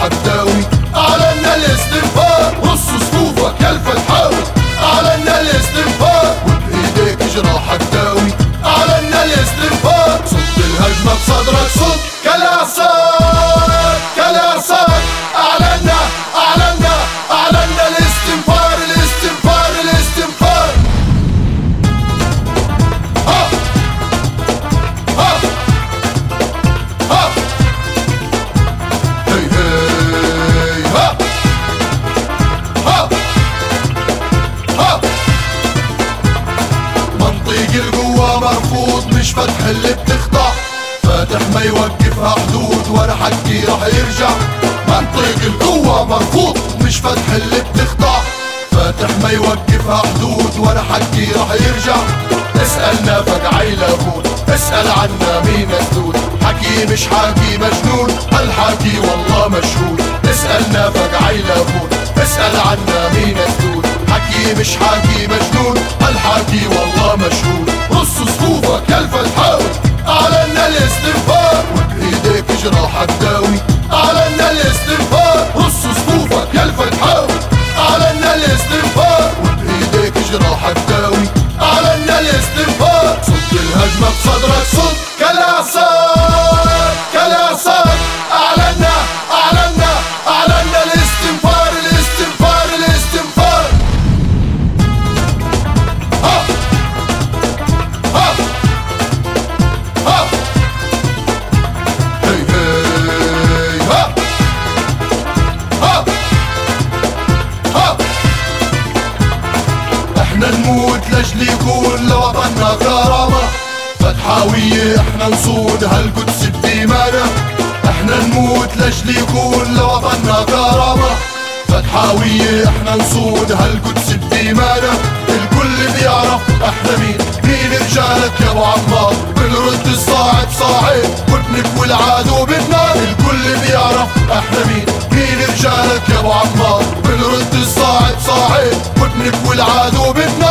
حتى مش فتح اللي بتخضع فاتح ما يوقفها حدود ولا حكي رح يرجع. منطق القوة مرفوض مش فتح اللي بتخضع فاتح ما يوقفها حدود ولا حكي رح يرجع. اسألنا فقعي لابود اسأل عنا مين مسدود حكي مش حاكي مجنون الحاكي والله مشهود اسألنا فقعي لابود اسأل عنا مين مسدود حكي مش حاكي لاجل يكون لوطننا كرامة. فتحاوية إحنا نصون هالقدس بديمانا. إحنا نموت لاجل يكون لوطننا كرامة. فتحاوية إحنا نصون هالقدس بديمانا. الكل بيعرف إحنا مين. مين رجالك يا أبو عمار؟ بنرد الصاعد صاعد وبنكوي العدو بالنار الكل بيعرف إحنا مين. مين رجالك يا أبو عمار؟ بنرد الصاعد صاعد وبنكوي العدو بالنار